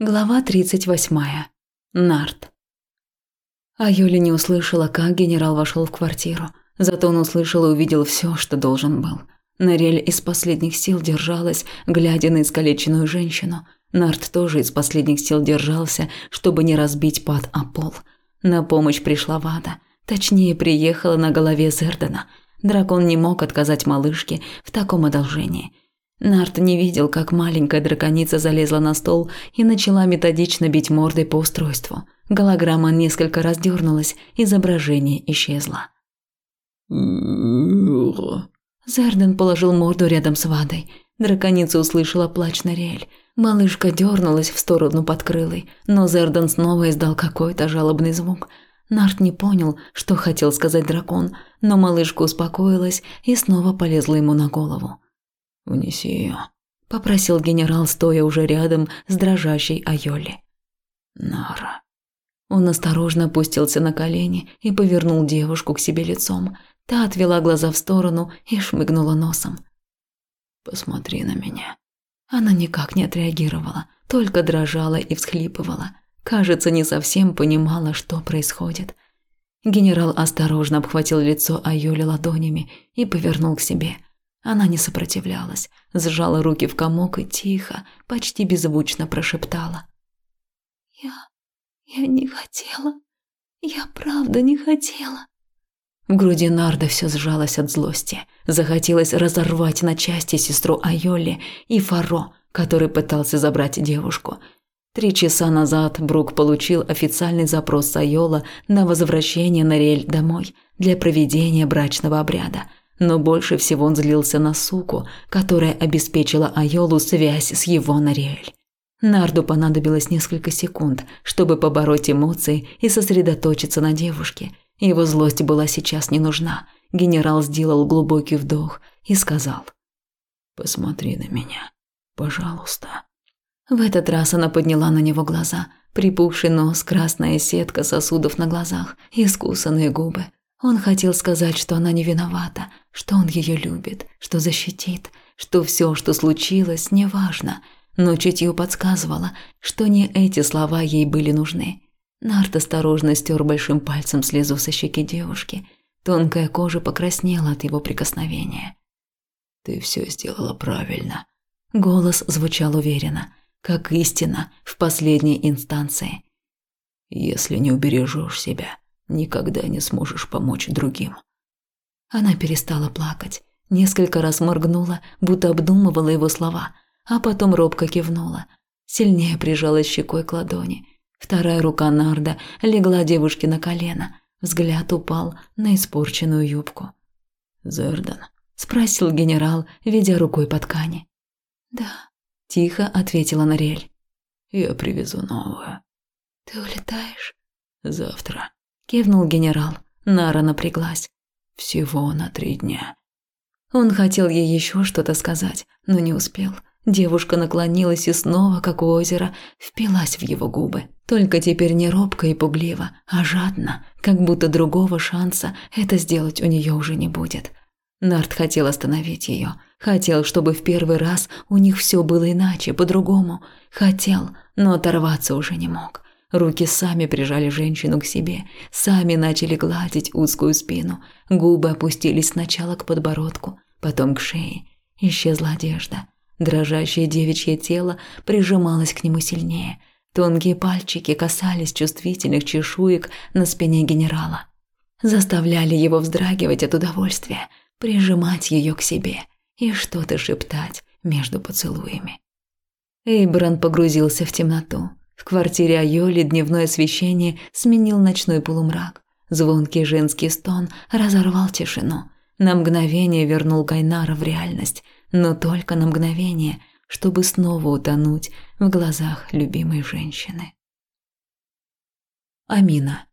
Глава 38. Нарт. А Юля не услышала, как генерал вошел в квартиру. Зато он услышал и увидел все, что должен был. Нарель из последних сил держалась, глядя на искалеченную женщину. Нарт тоже из последних сил держался, чтобы не разбить пад о пол. На помощь пришла Вада. Точнее, приехала на голове Зердена. Дракон не мог отказать малышке в таком одолжении – Нарт не видел, как маленькая драконица залезла на стол и начала методично бить мордой по устройству. Голограмма несколько раз дернулась, изображение исчезло. Зерден положил морду рядом с Вадой. Драконица услышала плач Нориэль. Малышка дернулась в сторону под крылой, но Зерден снова издал какой-то жалобный звук. Нарт не понял, что хотел сказать дракон, но малышка успокоилась и снова полезла ему на голову. «Унеси ее», – попросил генерал, стоя уже рядом с дрожащей Айоли. «Нара». Он осторожно опустился на колени и повернул девушку к себе лицом. Та отвела глаза в сторону и шмыгнула носом. «Посмотри на меня». Она никак не отреагировала, только дрожала и всхлипывала. Кажется, не совсем понимала, что происходит. Генерал осторожно обхватил лицо Айоли ладонями и повернул к себе – она не сопротивлялась, сжала руки в комок и тихо, почти беззвучно прошептала. «Я... я не хотела. Я правда не хотела». В груди Нарда все сжалось от злости. Захотелось разорвать на части сестру Айоли и Фаро, который пытался забрать девушку. Три часа назад Брук получил официальный запрос Айола на возвращение на Рель домой для проведения брачного обряда – но больше всего он злился на суку, которая обеспечила Айолу связь с его Нариэль. Нарду понадобилось несколько секунд, чтобы побороть эмоции и сосредоточиться на девушке. Его злость была сейчас не нужна. Генерал сделал глубокий вдох и сказал. «Посмотри на меня, пожалуйста». В этот раз она подняла на него глаза. Припухший нос, красная сетка сосудов на глазах, искусанные губы – он хотел сказать, что она не виновата, что он ее любит, что защитит, что все, что случилось, неважно, но чутье подсказывало, что не эти слова ей были нужны. Нарт осторожно стер большим пальцем слезу со щеки девушки. Тонкая кожа покраснела от его прикосновения. «Ты все сделала правильно». Голос звучал уверенно, как истина в последней инстанции. «Если не убережешь себя, никогда не сможешь помочь другим. Она перестала плакать, несколько раз моргнула, будто обдумывала его слова, а потом робко кивнула, сильнее прижалась щекой к ладони. Вторая рука Нарда легла девушке на колено, взгляд упал на испорченную юбку. «Зердан?» – спросил генерал, ведя рукой по ткани. «Да», – тихо ответила Нарель. «Я привезу новую». «Ты улетаешь?» «Завтра» кивнул генерал. Нара напряглась. Всего на три дня. Он хотел ей еще что-то сказать, но не успел. Девушка наклонилась и снова, как у озера, впилась в его губы. Только теперь не робко и пугливо, а жадно, как будто другого шанса это сделать у нее уже не будет. Нарт хотел остановить ее, хотел, чтобы в первый раз у них все было иначе, по-другому. Хотел, но оторваться уже не мог. Руки сами прижали женщину к себе, сами начали гладить узкую спину. Губы опустились сначала к подбородку, потом к шее. Исчезла одежда. Дрожащее девичье тело прижималось к нему сильнее. Тонкие пальчики касались чувствительных чешуек на спине генерала. Заставляли его вздрагивать от удовольствия, прижимать ее к себе и что-то шептать между поцелуями. Эйбран погрузился в темноту. В квартире Айоли дневное освещение сменил ночной полумрак. Звонкий женский стон разорвал тишину. На мгновение вернул Гайнара в реальность, но только на мгновение, чтобы снова утонуть в глазах любимой женщины. Амина.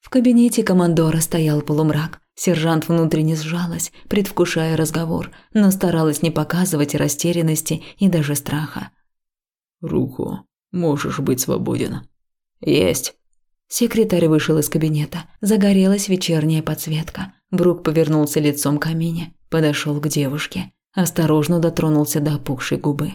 В кабинете командора стоял полумрак. Сержант внутренне сжалась, предвкушая разговор, но старалась не показывать растерянности и даже страха. «Руку Можешь быть свободен. Есть. Секретарь вышел из кабинета. Загорелась вечерняя подсветка. Брук повернулся лицом к камине, подошел к девушке, осторожно дотронулся до опухшей губы.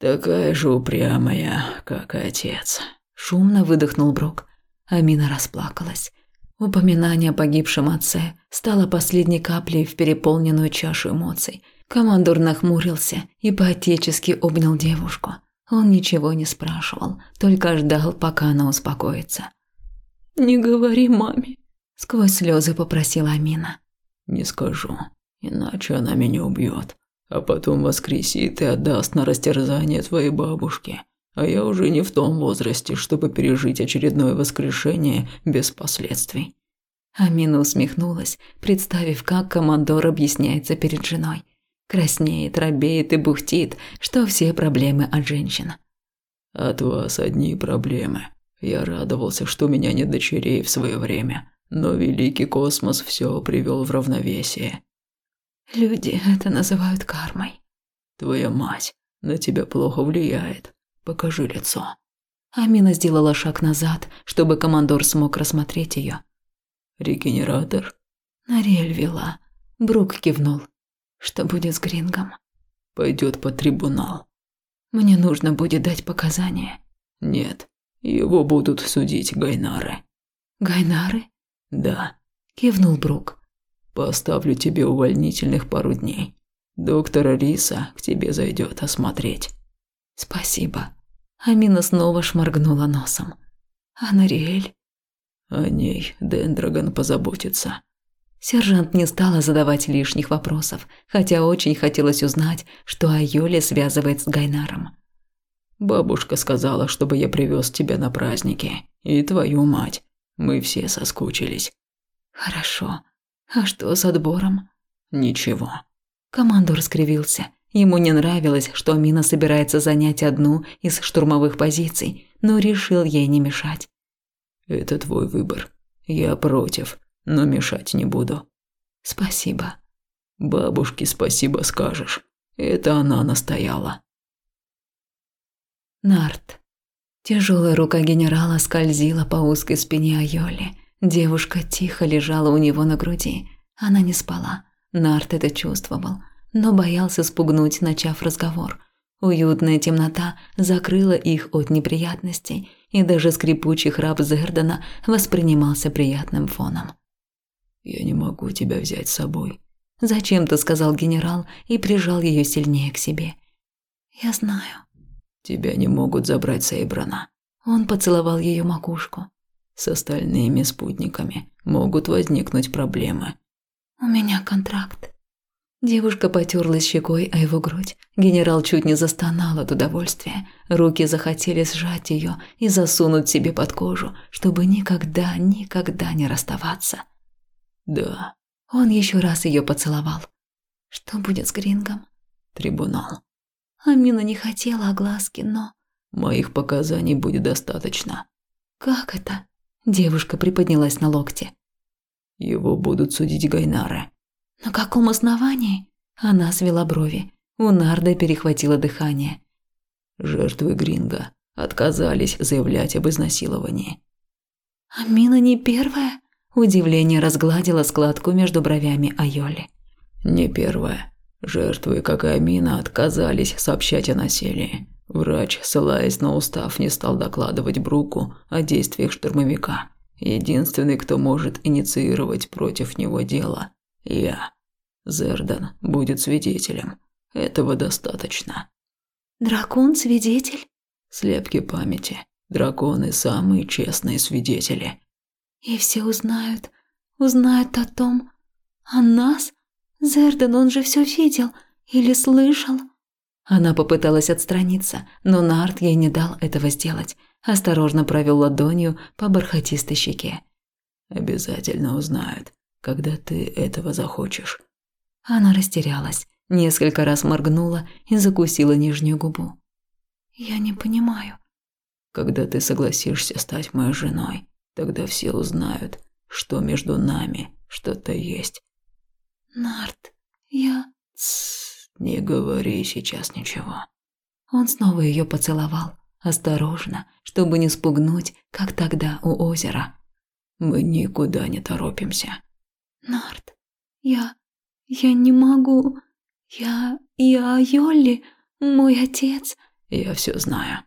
Такая же упрямая, как отец. Шумно выдохнул Брок. Амина расплакалась. Упоминание о погибшем отце стало последней каплей в переполненную чашу эмоций. Командор нахмурился и поотечески обнял девушку. Он ничего не спрашивал, только ждал, пока она успокоится. «Не говори маме», – сквозь слезы попросила Амина. «Не скажу, иначе она меня убьет, а потом воскресит и отдаст на растерзание твоей бабушке. А я уже не в том возрасте, чтобы пережить очередное воскрешение без последствий». Амина усмехнулась, представив, как командор объясняется перед женой. Краснеет, робеет и бухтит, что все проблемы от женщин. «От вас одни проблемы. Я радовался, что у меня нет дочерей в свое время, но великий космос все привел в равновесие». «Люди это называют кармой». «Твоя мать на тебя плохо влияет. Покажи лицо». Амина сделала шаг назад, чтобы командор смог рассмотреть ее. «Регенератор?» Нариэль вела. Брук кивнул. Что будет с Грингом? Пойдет под трибунал. Мне нужно будет дать показания. Нет, его будут судить Гайнары. Гайнары? Да. Кивнул Брук. Поставлю тебе увольнительных пару дней. Доктор Риса к тебе зайдет осмотреть. Спасибо. Амина снова шморгнула носом. А Нариэль? О ней Дендрагон позаботится. Сержант не стала задавать лишних вопросов, хотя очень хотелось узнать, что Айоле связывает с Гайнаром. «Бабушка сказала, чтобы я привез тебя на праздники. И твою мать. Мы все соскучились». «Хорошо. А что с отбором?» «Ничего». Командор скривился. Ему не нравилось, что Мина собирается занять одну из штурмовых позиций, но решил ей не мешать. «Это твой выбор. Я против но мешать не буду. Спасибо. Бабушке спасибо скажешь. Это она настояла. Нарт. Тяжелая рука генерала скользила по узкой спине Айоли. Девушка тихо лежала у него на груди. Она не спала. Нарт это чувствовал, но боялся спугнуть, начав разговор. Уютная темнота закрыла их от неприятностей, и даже скрипучий храп Зердана воспринимался приятным фоном. «Я не могу тебя взять с собой», – зачем-то сказал генерал и прижал ее сильнее к себе. «Я знаю». «Тебя не могут забрать Сейбрана». Он поцеловал ее макушку. «С остальными спутниками могут возникнуть проблемы». «У меня контракт». Девушка потерлась щекой о его грудь. Генерал чуть не застонал от удовольствия. Руки захотели сжать ее и засунуть себе под кожу, чтобы никогда, никогда не расставаться. Да. Он еще раз ее поцеловал. Что будет с Грингом? Трибунал. Амина не хотела огласки, но... Моих показаний будет достаточно. Как это? Девушка приподнялась на локте. Его будут судить Гайнары. На каком основании? Она свела брови. У Нарды перехватило дыхание. Жертвы Гринга отказались заявлять об изнасиловании. Амина не первая? Удивление разгладило складку между бровями Айоли. «Не первая. Жертвы, как и Амина, отказались сообщать о насилии. Врач, ссылаясь на устав, не стал докладывать Бруку о действиях штурмовика. Единственный, кто может инициировать против него дело – я. Зердан будет свидетелем. Этого достаточно». «Дракон – свидетель?» Слепки памяти. Драконы – самые честные свидетели. И все узнают, узнают о том, о нас. Зерден, он же все видел или слышал. Она попыталась отстраниться, но Нарт ей не дал этого сделать. Осторожно провел ладонью по бархатистой щеке. «Обязательно узнают, когда ты этого захочешь». Она растерялась, несколько раз моргнула и закусила нижнюю губу. «Я не понимаю». «Когда ты согласишься стать моей женой, Тогда все узнают, что между нами что-то есть. Нарт, я... Тссс, не говори сейчас ничего. Он снова ее поцеловал, осторожно, чтобы не спугнуть, как тогда у озера. Мы никуда не торопимся. Нарт, я... я не могу... Я... я Йолли, мой отец... Я все знаю.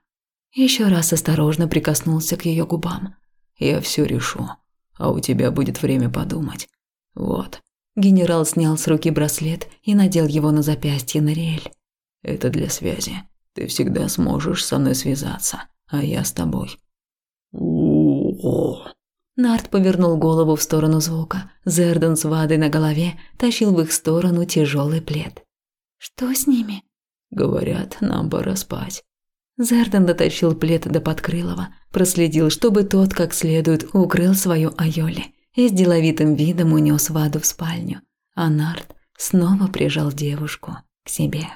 Еще раз осторожно прикоснулся к ее губам. Я все решу, а у тебя будет время подумать. Вот. Генерал снял с руки браслет и надел его на запястье Нориэль. Это для связи. Ты всегда сможешь со мной связаться, а я с тобой. Нарт повернул голову в сторону звука. Зерден с вадой на голове тащил в их сторону тяжелый плед. «Что с ними?» «Говорят, нам пора спать». Зерден дотащил плед до Подкрылова, проследил, чтобы тот как следует укрыл свою Айоли и с деловитым видом унес Ваду в спальню, а Нарт снова прижал девушку к себе.